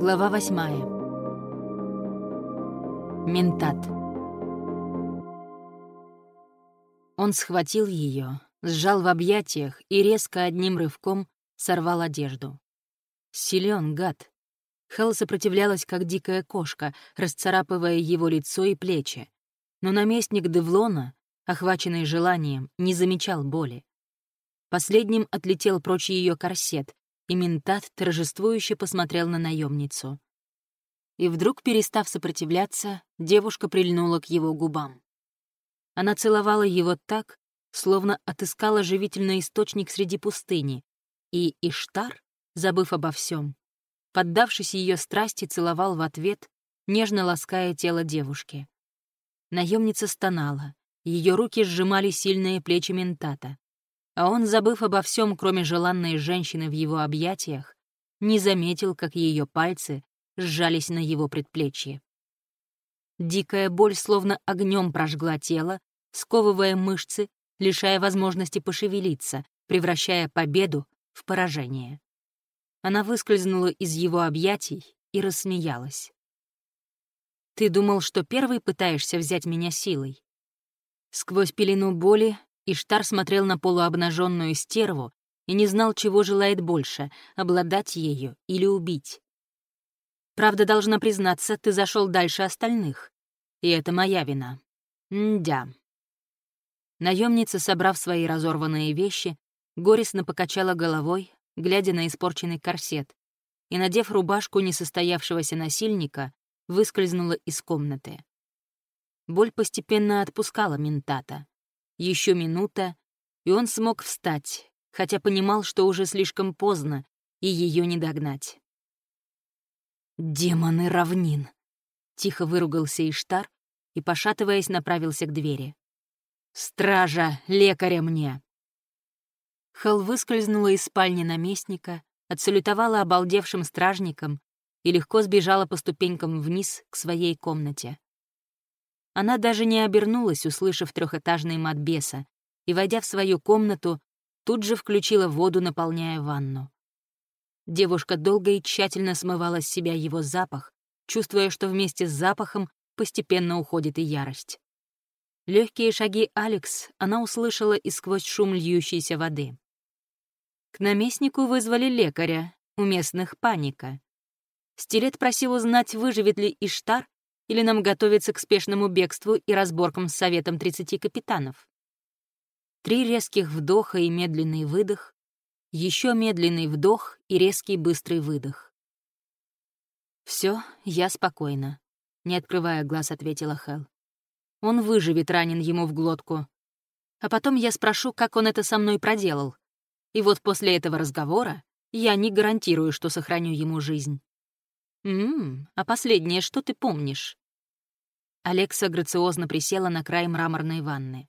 Глава восьмая. Ментат. Он схватил ее, сжал в объятиях и резко одним рывком сорвал одежду. Силен гад. Хелл сопротивлялась, как дикая кошка, расцарапывая его лицо и плечи. Но наместник Девлона, охваченный желанием, не замечал боли. Последним отлетел прочь ее корсет, и ментат торжествующе посмотрел на наемницу. И вдруг, перестав сопротивляться, девушка прильнула к его губам. Она целовала его так, словно отыскала живительный источник среди пустыни, и Иштар, забыв обо всем, поддавшись ее страсти, целовал в ответ, нежно лаская тело девушки. Наемница стонала, ее руки сжимали сильные плечи ментата а он, забыв обо всем, кроме желанной женщины в его объятиях, не заметил, как ее пальцы сжались на его предплечье. Дикая боль словно огнем прожгла тело, сковывая мышцы, лишая возможности пошевелиться, превращая победу в поражение. Она выскользнула из его объятий и рассмеялась. «Ты думал, что первый пытаешься взять меня силой?» Сквозь пелену боли Иштар смотрел на полуобнаженную стерву и не знал, чего желает больше — обладать ею или убить. Правда, должна признаться, ты зашел дальше остальных. И это моя вина. Мдя. Наемница, собрав свои разорванные вещи, горестно покачала головой, глядя на испорченный корсет, и, надев рубашку несостоявшегося насильника, выскользнула из комнаты. Боль постепенно отпускала ментата. Еще минута, и он смог встать, хотя понимал, что уже слишком поздно, и ее не догнать. «Демоны равнин!» — тихо выругался Иштар и, пошатываясь, направился к двери. «Стража, лекаря мне!» Хелл выскользнула из спальни наместника, отсалютовала обалдевшим стражникам и легко сбежала по ступенькам вниз к своей комнате. Она даже не обернулась, услышав трехэтажный мат беса, и, войдя в свою комнату, тут же включила воду, наполняя ванну. Девушка долго и тщательно смывала с себя его запах, чувствуя, что вместе с запахом постепенно уходит и ярость. Легкие шаги Алекс она услышала и сквозь шум льющейся воды. К наместнику вызвали лекаря, у местных паника. Стилет просил узнать, выживет ли Иштар, или нам готовиться к спешному бегству и разборкам с Советом 30 капитанов? Три резких вдоха и медленный выдох, еще медленный вдох и резкий быстрый выдох. Все, я спокойна», — не открывая глаз, ответила Хел. «Он выживет, ранен ему в глотку. А потом я спрошу, как он это со мной проделал. И вот после этого разговора я не гарантирую, что сохраню ему жизнь». «Ммм, а последнее что ты помнишь?» Алекса грациозно присела на край мраморной ванны.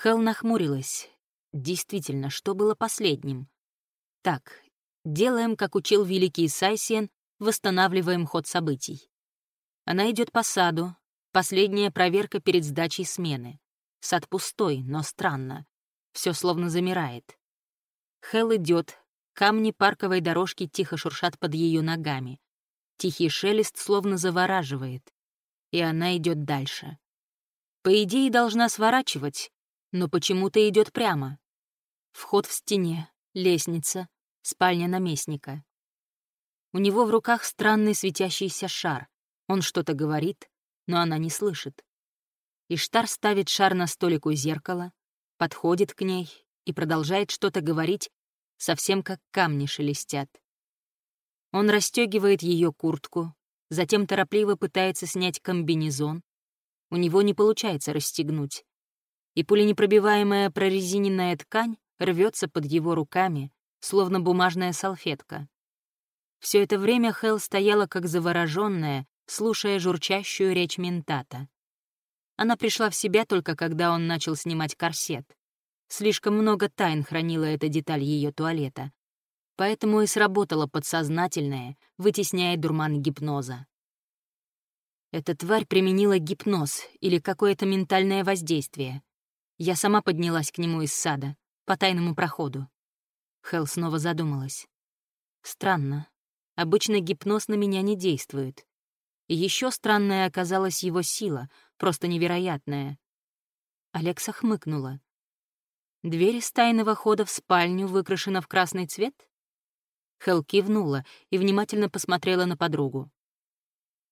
Хел нахмурилась. Действительно, что было последним? Так, делаем, как учил великий Сайсиен, восстанавливаем ход событий. Она идет по саду, последняя проверка перед сдачей смены. Сад пустой, но странно. Все словно замирает. Хел идет, камни парковой дорожки тихо шуршат под ее ногами. Тихий шелест словно завораживает и она идет дальше. По идее, должна сворачивать, но почему-то идет прямо. Вход в стене, лестница, спальня наместника. У него в руках странный светящийся шар. Он что-то говорит, но она не слышит. Иштар ставит шар на столик у зеркала, подходит к ней и продолжает что-то говорить, совсем как камни шелестят. Он расстегивает ее куртку, затем торопливо пытается снять комбинезон. У него не получается расстегнуть. И пуленепробиваемая прорезиненная ткань рвется под его руками, словно бумажная салфетка. Все это время Хел стояла как завороженная, слушая журчащую речь ментата. Она пришла в себя только когда он начал снимать корсет. Слишком много тайн хранила эта деталь ее туалета. Поэтому и сработало подсознательное, вытесняя дурман гипноза. Эта тварь применила гипноз или какое-то ментальное воздействие. Я сама поднялась к нему из сада, по тайному проходу. Хел снова задумалась. Странно. Обычно гипноз на меня не действует. И еще странная оказалась его сила, просто невероятная. Алекса хмыкнула. Дверь из тайного хода в спальню выкрашена в красный цвет? Хел кивнула и внимательно посмотрела на подругу.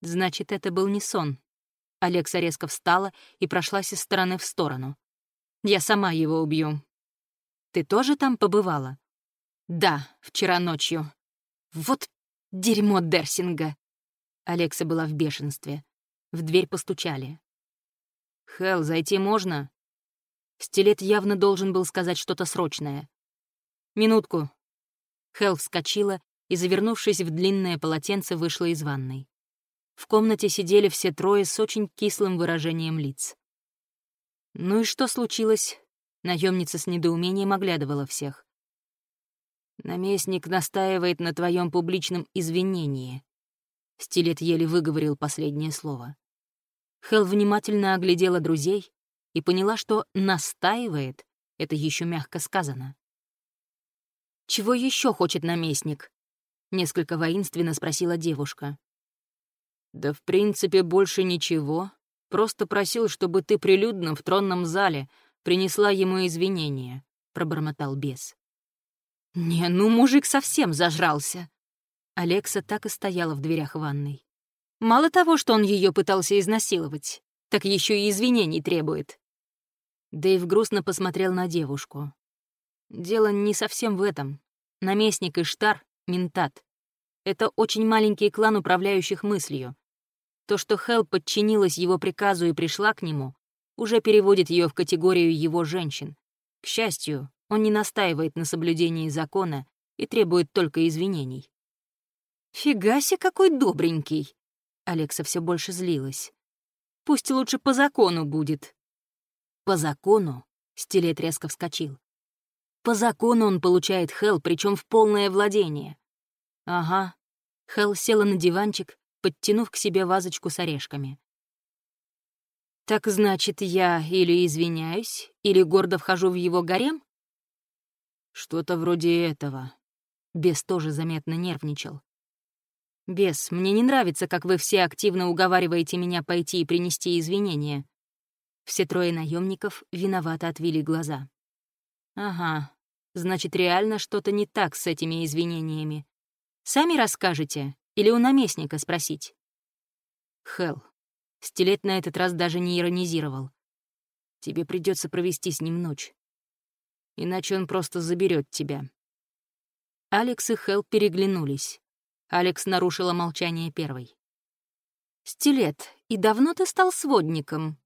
Значит, это был не сон. Алекса резко встала и прошлась из стороны в сторону. Я сама его убью. Ты тоже там побывала? Да, вчера ночью. Вот дерьмо Дерсинга. Алекса была в бешенстве. В дверь постучали. «Хелл, зайти можно?» Стилет явно должен был сказать что-то срочное. «Минутку». Хелл вскочила и, завернувшись в длинное полотенце, вышла из ванной. В комнате сидели все трое с очень кислым выражением лиц. «Ну и что случилось?» Наемница с недоумением оглядывала всех. «Наместник настаивает на твоем публичном извинении». Стилет еле выговорил последнее слово. Хел внимательно оглядела друзей и поняла, что «настаивает» — это еще мягко сказано. «Чего еще хочет наместник?» — несколько воинственно спросила девушка. «Да в принципе больше ничего. Просто просил, чтобы ты прилюдно в тронном зале принесла ему извинения», — пробормотал бес. «Не, ну мужик совсем зажрался». Алекса так и стояла в дверях ванной. Мало того, что он ее пытался изнасиловать, так еще и извинений требует. Дэйв грустно посмотрел на девушку. Дело не совсем в этом. Наместник Иштар — ментат. Это очень маленький клан управляющих мыслью. То, что Хел подчинилась его приказу и пришла к нему, уже переводит ее в категорию его женщин. К счастью, он не настаивает на соблюдении закона и требует только извинений. «Фига себе, какой добренький!» Алекса все больше злилась. «Пусть лучше по закону будет». «По закону?» — Стилет резко вскочил. «По закону он получает Хел, причем в полное владение». «Ага». Хел села на диванчик, подтянув к себе вазочку с орешками. «Так значит, я или извиняюсь, или гордо вхожу в его гарем?» «Что-то вроде этого». Бес тоже заметно нервничал. «Бес, мне не нравится, как вы все активно уговариваете меня пойти и принести извинения». Все трое наемников виновато отвели глаза. «Ага, значит, реально что-то не так с этими извинениями. Сами расскажете или у наместника спросить?» «Хелл». Стилет на этот раз даже не иронизировал. «Тебе придется провести с ним ночь. Иначе он просто заберет тебя». Алекс и Хелл переглянулись. Алекс нарушила молчание первой. «Стилет, и давно ты стал сводником?»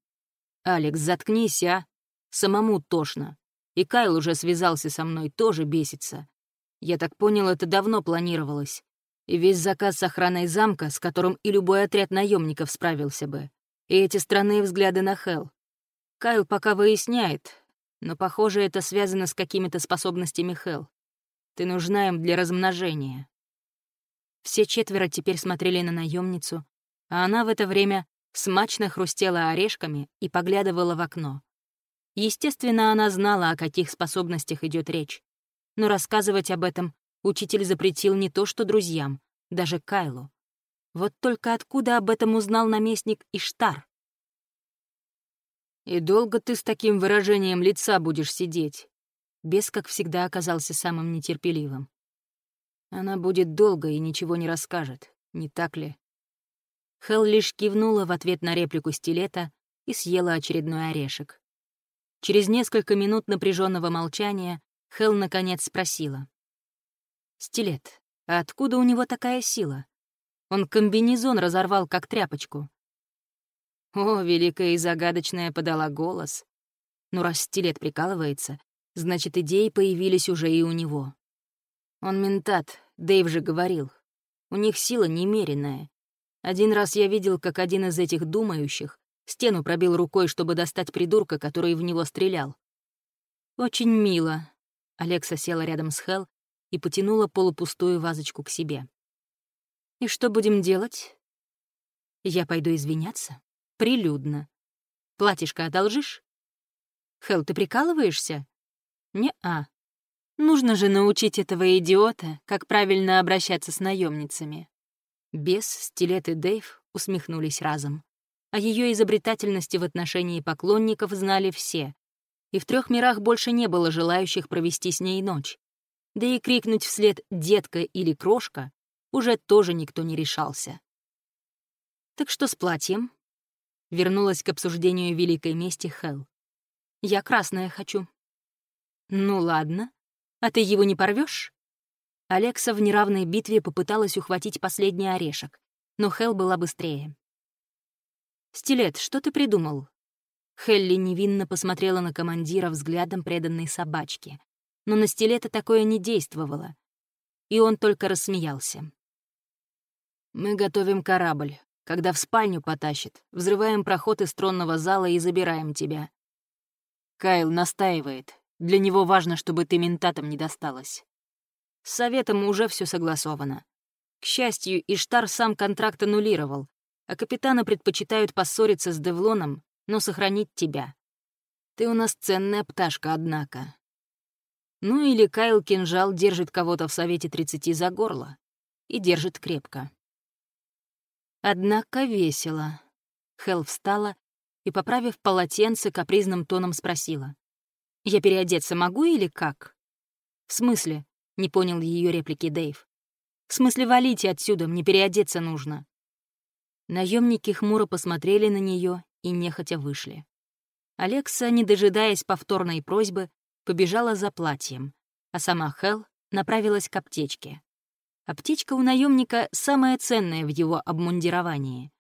«Алекс, заткнись, а! Самому тошно. И Кайл уже связался со мной, тоже бесится. Я так понял, это давно планировалось. И весь заказ с охраной замка, с которым и любой отряд наемников справился бы. И эти странные взгляды на Хел. Кайл пока выясняет, но, похоже, это связано с какими-то способностями Хел. Ты нужна им для размножения. Все четверо теперь смотрели на наемницу, а она в это время смачно хрустела орешками и поглядывала в окно. Естественно, она знала, о каких способностях идет речь. Но рассказывать об этом учитель запретил не то что друзьям, даже Кайлу. Вот только откуда об этом узнал наместник Иштар? «И долго ты с таким выражением лица будешь сидеть?» Бес, как всегда, оказался самым нетерпеливым. Она будет долго и ничего не расскажет, не так ли? Хел лишь кивнула в ответ на реплику стилета и съела очередной орешек. Через несколько минут напряженного молчания Хел наконец спросила. «Стилет, а откуда у него такая сила? Он комбинезон разорвал, как тряпочку». О, великая и загадочная подала голос. Ну, раз стилет прикалывается, значит, идеи появились уже и у него. Он ментат, Дэйв же говорил. У них сила немеренная. Один раз я видел, как один из этих думающих стену пробил рукой, чтобы достать придурка, который в него стрелял. Очень мило. Алекса села рядом с Хел и потянула полупустую вазочку к себе. «И что будем делать?» «Я пойду извиняться. Прилюдно. Платьишко одолжишь?» «Хел, ты прикалываешься?» «Не-а. Нужно же научить этого идиота, как правильно обращаться с наемницами. Бес, Стилет и Дэйв усмехнулись разом. О ее изобретательности в отношении поклонников знали все, и в трех мирах больше не было желающих провести с ней ночь. Да и крикнуть вслед «детка» или «крошка» уже тоже никто не решался. «Так что с платьем?» Вернулась к обсуждению великой мести Хел. «Я красное хочу». «Ну ладно. А ты его не порвешь? Алекса в неравной битве попыталась ухватить последний орешек, но Хел была быстрее. «Стилет, что ты придумал?» Хелли невинно посмотрела на командира взглядом преданной собачки, но на Стилета такое не действовало, и он только рассмеялся. «Мы готовим корабль. Когда в спальню потащит, взрываем проход из тронного зала и забираем тебя». Кайл настаивает. Для него важно, чтобы ты ментатам не досталась. С советом уже все согласовано. К счастью, Иштар сам контракт аннулировал, а капитаны предпочитают поссориться с Девлоном, но сохранить тебя. Ты у нас ценная пташка, однако. Ну или Кайл Кинжал держит кого-то в Совете 30 за горло. И держит крепко. Однако весело. Хел встала и, поправив полотенце, капризным тоном спросила. «Я переодеться могу или как?» «В смысле?» Не понял ее реплики Дэйв. «В смысле, валите отсюда, мне переодеться нужно». Наемники хмуро посмотрели на нее и нехотя вышли. Алекса, не дожидаясь повторной просьбы, побежала за платьем, а сама Хел направилась к аптечке. Аптечка у наемника самая ценная в его обмундировании.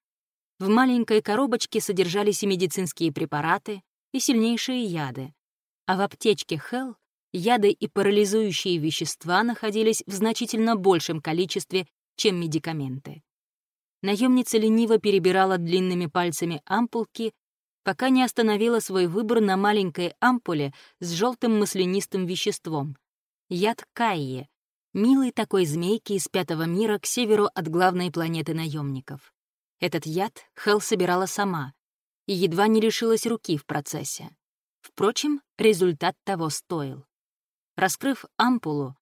В маленькой коробочке содержались и медицинские препараты, и сильнейшие яды, а в аптечке Хел яды и парализующие вещества находились в значительно большем количестве, чем медикаменты. Наемница лениво перебирала длинными пальцами ампулки, пока не остановила свой выбор на маленькой ампуле с желтым маслянистым веществом. Яд Кайе, милый такой змейки из пятого мира к северу от главной планеты наемников. Этот яд Хел собирала сама и едва не лишилась руки в процессе. Впрочем, результат того стоил. Раскрыв ампулу,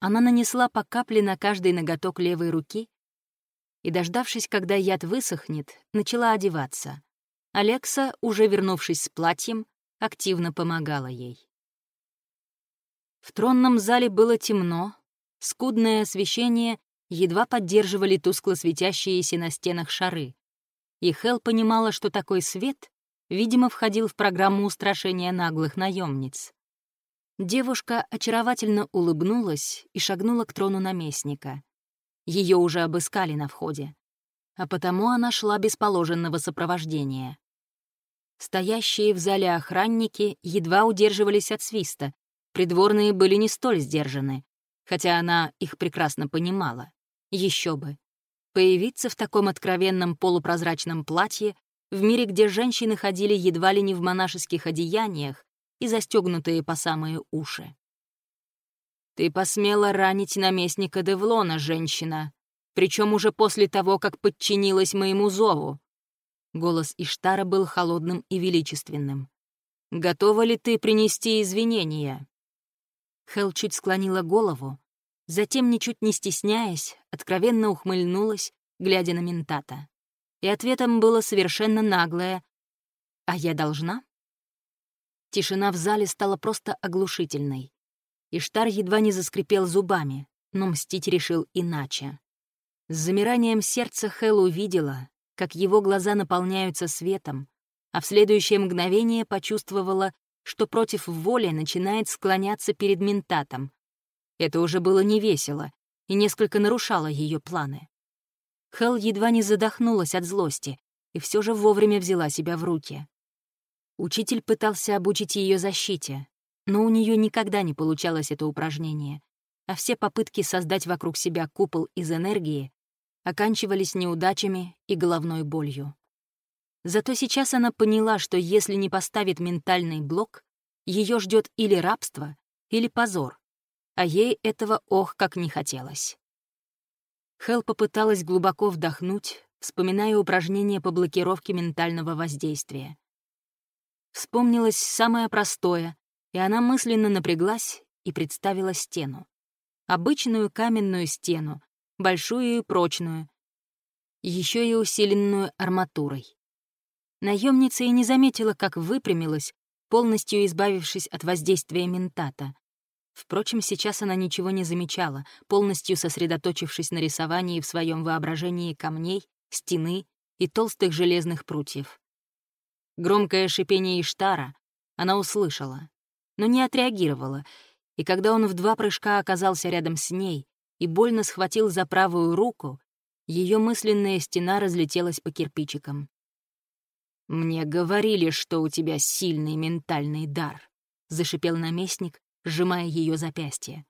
она нанесла по капле на каждый ноготок левой руки и, дождавшись, когда яд высохнет, начала одеваться. Алекса, уже вернувшись с платьем, активно помогала ей. В тронном зале было темно, скудное освещение едва поддерживали тускло светящиеся на стенах шары, и Хел понимала, что такой свет, видимо, входил в программу устрашения наглых наемниц. Девушка очаровательно улыбнулась и шагнула к трону наместника. Ее уже обыскали на входе, а потому она шла без положенного сопровождения. Стоящие в зале охранники едва удерживались от свиста, придворные были не столь сдержаны, хотя она их прекрасно понимала. Еще бы. Появиться в таком откровенном полупрозрачном платье в мире, где женщины ходили едва ли не в монашеских одеяниях, и застегнутые по самые уши. «Ты посмела ранить наместника Девлона, женщина, причем уже после того, как подчинилась моему зову». Голос Иштара был холодным и величественным. «Готова ли ты принести извинения?» Хел чуть склонила голову, затем, ничуть не стесняясь, откровенно ухмыльнулась, глядя на ментата. И ответом было совершенно наглое «А я должна?» Тишина в зале стала просто оглушительной. Иштар едва не заскрипел зубами, но мстить решил иначе. С замиранием сердца Хэл увидела, как его глаза наполняются светом, а в следующее мгновение почувствовала, что против воли начинает склоняться перед ментатом. Это уже было невесело и несколько нарушало ее планы. Хэл едва не задохнулась от злости и все же вовремя взяла себя в руки. Учитель пытался обучить ее защите, но у нее никогда не получалось это упражнение, а все попытки создать вокруг себя купол из энергии оканчивались неудачами и головной болью. Зато сейчас она поняла, что если не поставит ментальный блок, ее ждет или рабство, или позор, а ей этого ох как не хотелось. Хел попыталась глубоко вдохнуть, вспоминая упражнения по блокировке ментального воздействия. Вспомнилось самое простое, и она мысленно напряглась и представила стену. Обычную каменную стену, большую и прочную, еще и усиленную арматурой. Наемница и не заметила, как выпрямилась, полностью избавившись от воздействия ментата. Впрочем, сейчас она ничего не замечала, полностью сосредоточившись на рисовании в своем воображении камней, стены и толстых железных прутьев. Громкое шипение Иштара она услышала, но не отреагировала, и когда он в два прыжка оказался рядом с ней и больно схватил за правую руку, ее мысленная стена разлетелась по кирпичикам. «Мне говорили, что у тебя сильный ментальный дар», — зашипел наместник, сжимая ее запястье.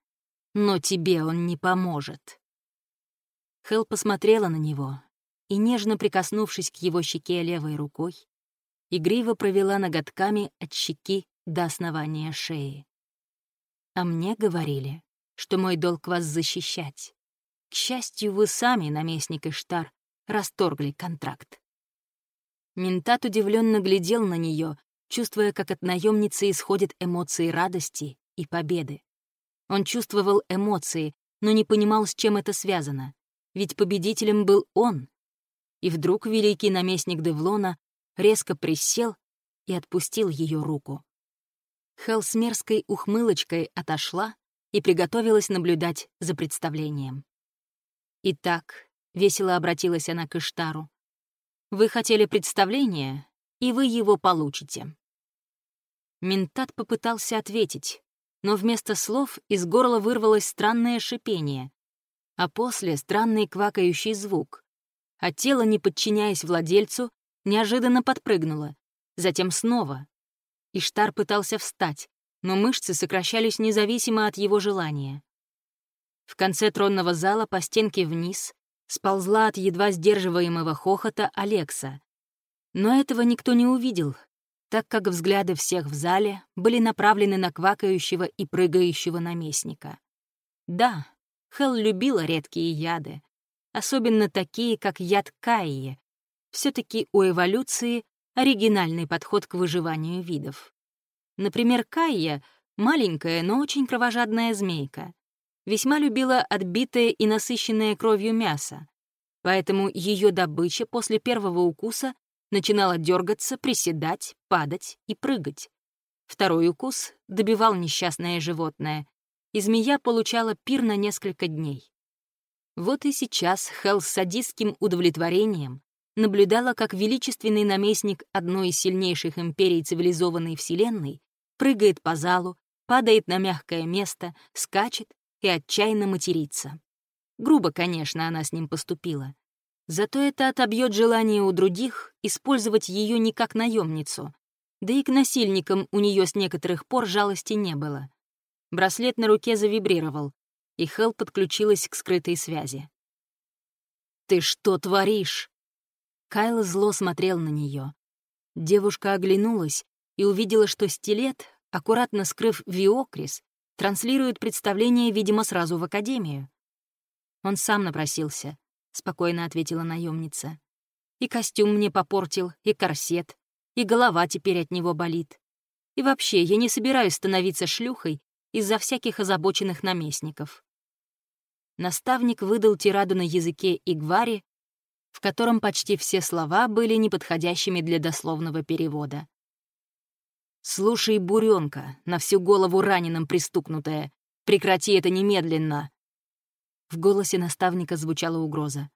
«Но тебе он не поможет». Хел посмотрела на него и, нежно прикоснувшись к его щеке левой рукой, игриво провела ноготками от щеки до основания шеи. А мне говорили, что мой долг вас защищать. К счастью, вы сами, наместник Иштар, расторгли контракт. Ментат удивленно глядел на нее, чувствуя, как от наемницы исходят эмоции радости и победы. Он чувствовал эмоции, но не понимал, с чем это связано. Ведь победителем был он. И вдруг великий наместник Девлона резко присел и отпустил ее руку. Хел с мерзкой ухмылочкой отошла и приготовилась наблюдать за представлением. «Итак», — весело обратилась она к Иштару, «вы хотели представление, и вы его получите». Ментат попытался ответить, но вместо слов из горла вырвалось странное шипение, а после — странный квакающий звук, а тело, не подчиняясь владельцу, неожиданно подпрыгнуло, затем снова. Иштар пытался встать, но мышцы сокращались независимо от его желания. В конце тронного зала по стенке вниз сползла от едва сдерживаемого хохота Алекса. Но этого никто не увидел, так как взгляды всех в зале были направлены на квакающего и прыгающего наместника. Да, Хел любила редкие яды, особенно такие, как яд Каи. все таки у эволюции оригинальный подход к выживанию видов. Например, Кайя — маленькая, но очень кровожадная змейка весьма любила отбитое и насыщенное кровью мясо, поэтому ее добыча после первого укуса начинала дергаться, приседать, падать и прыгать. Второй укус добивал несчастное животное, и змея получала пир на несколько дней. Вот и сейчас Хелл с садистским удовлетворением наблюдала, как величественный наместник одной из сильнейших империй цивилизованной Вселенной прыгает по залу, падает на мягкое место, скачет и отчаянно материться. Грубо, конечно, она с ним поступила. Зато это отобьет желание у других использовать ее не как наемницу. Да и к насильникам у нее с некоторых пор жалости не было. Браслет на руке завибрировал, и Хел подключилась к скрытой связи. «Ты что творишь?» Кайл зло смотрел на нее. Девушка оглянулась и увидела, что стилет, аккуратно скрыв Виокрис, транслирует представление, видимо, сразу в академию. Он сам напросился, — спокойно ответила наемница. И костюм мне попортил, и корсет, и голова теперь от него болит. И вообще, я не собираюсь становиться шлюхой из-за всяких озабоченных наместников. Наставник выдал тираду на языке Игвари, в котором почти все слова были неподходящими для дословного перевода. «Слушай, буренка, на всю голову раненым пристукнутая, прекрати это немедленно!» В голосе наставника звучала угроза.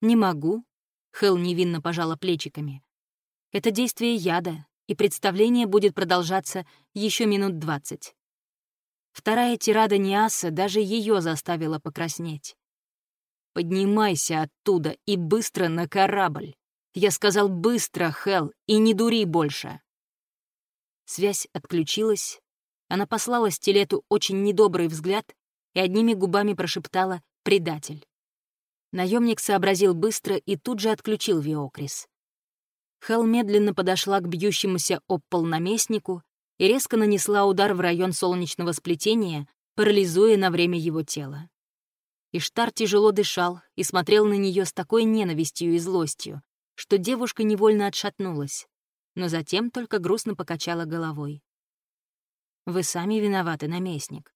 «Не могу», — Хелл невинно пожала плечиками. «Это действие яда, и представление будет продолжаться еще минут двадцать». Вторая тирада Ниаса даже ее заставила покраснеть. «Поднимайся оттуда и быстро на корабль!» Я сказал быстро, Хел, и не дури больше. Связь отключилась. Она послала стилету очень недобрый взгляд и одними губами прошептала «предатель». Наемник сообразил быстро и тут же отключил Виокрис. Хел медленно подошла к бьющемуся об наместнику и резко нанесла удар в район солнечного сплетения, парализуя на время его тело. Иштар тяжело дышал и смотрел на нее с такой ненавистью и злостью, что девушка невольно отшатнулась но затем только грустно покачала головой. Вы сами виноваты, наместник».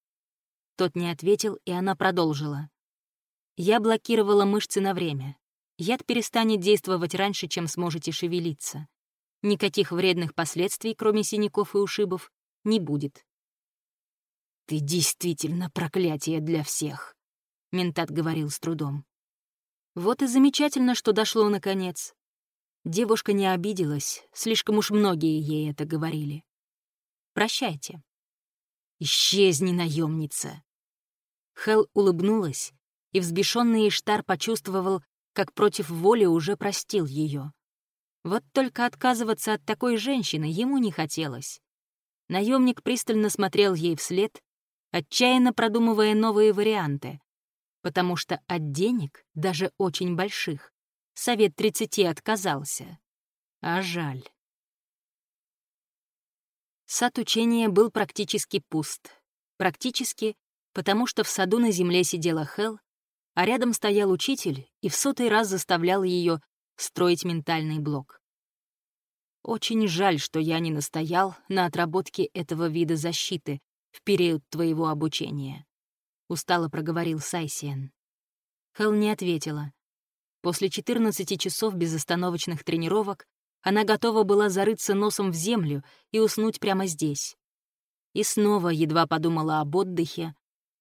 Тот не ответил, и она продолжила. «Я блокировала мышцы на время. Яд перестанет действовать раньше, чем сможете шевелиться. Никаких вредных последствий, кроме синяков и ушибов, не будет. «Ты действительно проклятие для всех», — ментат говорил с трудом. Вот и замечательно, что дошло наконец. Девушка не обиделась, слишком уж многие ей это говорили. «Прощайте». «Исчезни, наемница!» Хел улыбнулась, и взбешенный Иштар почувствовал, как против воли уже простил ее. Вот только отказываться от такой женщины ему не хотелось. Наемник пристально смотрел ей вслед, отчаянно продумывая новые варианты, потому что от денег, даже очень больших, совет тридцати отказался. А жаль. Сад учения был практически пуст. Практически, потому что в саду на земле сидела Хел, а рядом стоял учитель и в сотый раз заставлял ее строить ментальный блок. Очень жаль, что я не настоял на отработке этого вида защиты в период твоего обучения. Устало проговорил Сайсиен. Хелл не ответила. После 14 часов безостановочных тренировок она готова была зарыться носом в землю и уснуть прямо здесь. И снова едва подумала об отдыхе,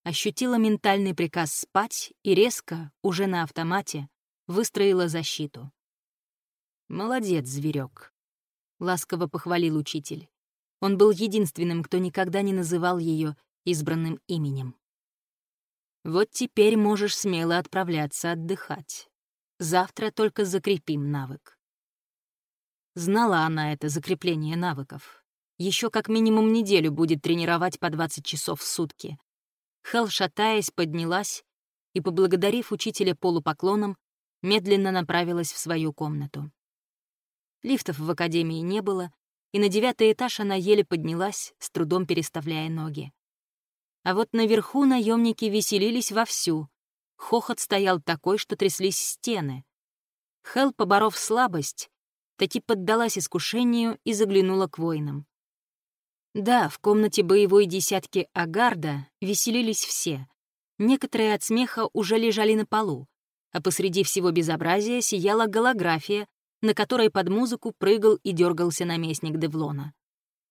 ощутила ментальный приказ спать и резко, уже на автомате, выстроила защиту. «Молодец, зверек, ласково похвалил учитель. Он был единственным, кто никогда не называл ее избранным именем. «Вот теперь можешь смело отправляться отдыхать. Завтра только закрепим навык». Знала она это закрепление навыков. Еще как минимум неделю будет тренировать по 20 часов в сутки. Хел, шатаясь, поднялась и, поблагодарив учителя полупоклоном, медленно направилась в свою комнату. Лифтов в академии не было, и на девятый этаж она еле поднялась, с трудом переставляя ноги. А вот наверху наемники веселились вовсю. Хохот стоял такой, что тряслись стены. Хел, поборов слабость, таки поддалась искушению и заглянула к воинам. Да, в комнате боевой десятки Агарда веселились все. Некоторые от смеха уже лежали на полу, а посреди всего безобразия сияла голография на которой под музыку прыгал и дергался наместник Девлона.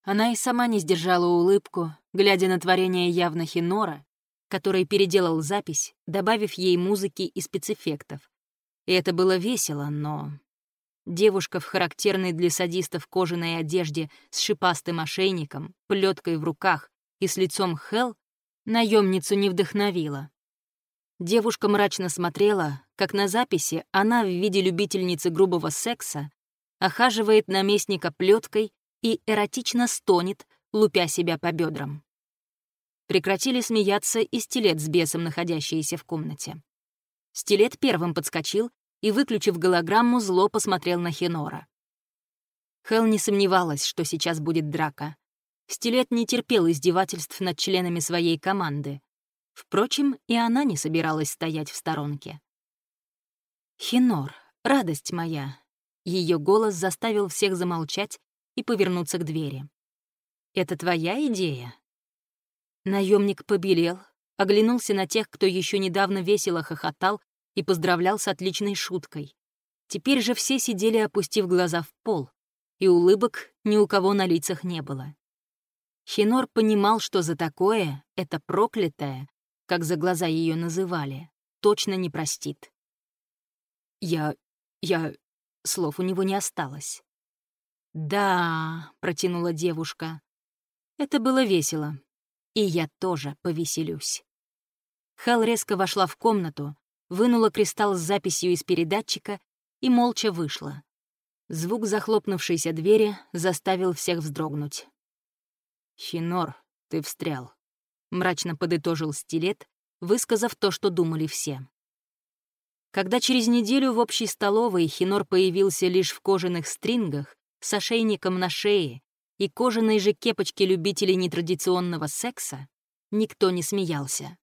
Она и сама не сдержала улыбку, глядя на творение явно Хинора, который переделал запись, добавив ей музыки и спецэффектов. И это было весело, но... Девушка в характерной для садистов кожаной одежде с шипастым ошейником, плеткой в руках и с лицом Хел наемницу не вдохновила. Девушка мрачно смотрела, как на записи она в виде любительницы грубого секса охаживает наместника плеткой и эротично стонет, лупя себя по бедрам. Прекратили смеяться и стилет с бесом, находящиеся в комнате. Стилет первым подскочил и, выключив голограмму, зло посмотрел на Хенора. Хел не сомневалась, что сейчас будет драка. Стилет не терпел издевательств над членами своей команды. Впрочем, и она не собиралась стоять в сторонке. «Хинор, радость моя!» Ее голос заставил всех замолчать и повернуться к двери. «Это твоя идея?» Наемник побелел, оглянулся на тех, кто еще недавно весело хохотал и поздравлял с отличной шуткой. Теперь же все сидели, опустив глаза в пол, и улыбок ни у кого на лицах не было. Хинор понимал, что за такое это проклятое как за глаза ее называли, точно не простит. Я... я... Слов у него не осталось. «Да», — протянула девушка, — «это было весело. И я тоже повеселюсь». Хел резко вошла в комнату, вынула кристалл с записью из передатчика и молча вышла. Звук захлопнувшейся двери заставил всех вздрогнуть. «Хинор, ты встрял», — мрачно подытожил стилет, высказав то, что думали все. Когда через неделю в общей столовой Хинор появился лишь в кожаных стрингах, с ошейником на шее и кожаной же кепочке любителей нетрадиционного секса, никто не смеялся.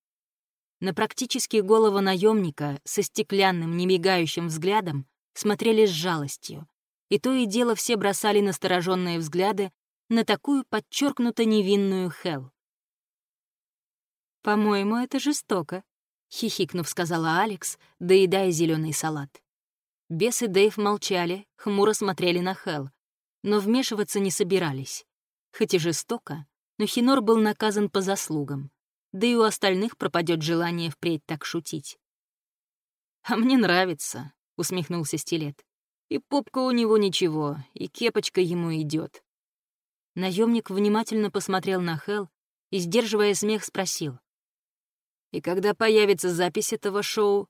На практически голову наемника со стеклянным, немигающим взглядом смотрели с жалостью, и то и дело все бросали настороженные взгляды на такую подчеркнуто невинную Хел. «По-моему, это жестоко», — хихикнув, сказала Алекс, доедая зеленый салат. Бес и Дэйв молчали, хмуро смотрели на Хел, но вмешиваться не собирались. Хоть и жестоко, но Хинор был наказан по заслугам, да и у остальных пропадет желание впредь так шутить. «А мне нравится», — усмехнулся Стилет. «И попка у него ничего, и кепочка ему идет. Наемник внимательно посмотрел на Хел и, сдерживая смех, спросил. «И когда появится запись этого шоу?»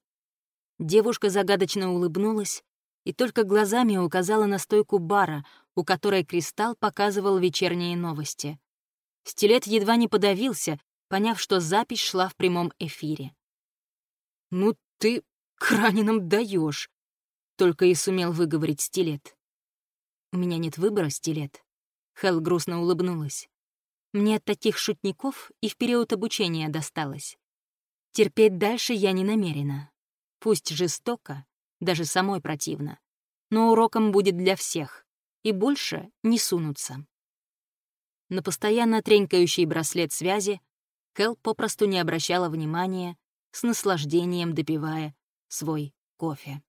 Девушка загадочно улыбнулась и только глазами указала на стойку бара, у которой Кристалл показывал вечерние новости. Стилет едва не подавился, поняв, что запись шла в прямом эфире. «Ну ты к раненым даешь, только и сумел выговорить Стилет. «У меня нет выбора, Стилет». Хел грустно улыбнулась. «Мне от таких шутников и в период обучения досталось. Терпеть дальше я не намерена. Пусть жестоко, даже самой противно, но уроком будет для всех, и больше не сунутся». На постоянно тренькающий браслет связи Кэл попросту не обращала внимания, с наслаждением допивая свой кофе.